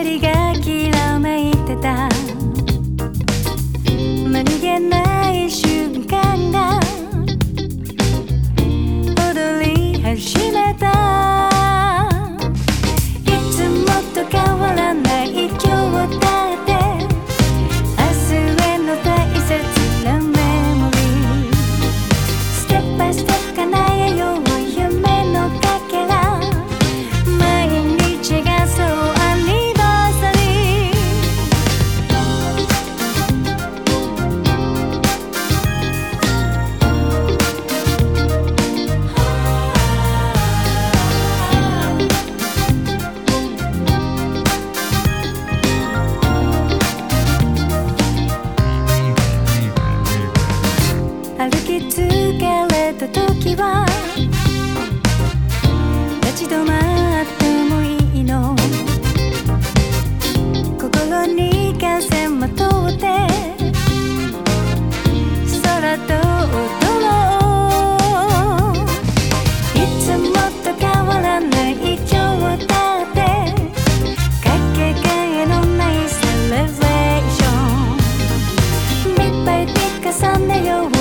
光がきらめいてた。何気ない重ねよう